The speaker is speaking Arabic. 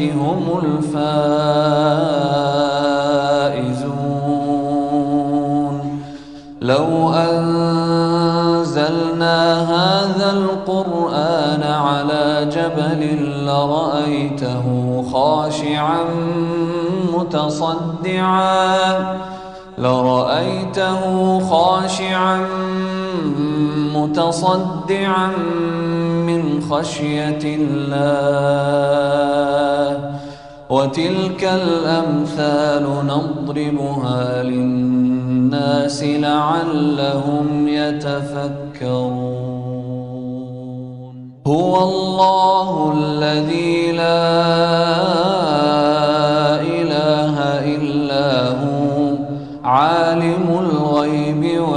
هم الفائزون. لو أنزلنا هذا القرآن على جبل لرأيته خاشعا متصدعا لرأيته خاشعا متصدعا خشية الله وتلك الأمثال نضربها للناس لعلهم يتفكرون. هو الله الذي لا إله إلا هو عالم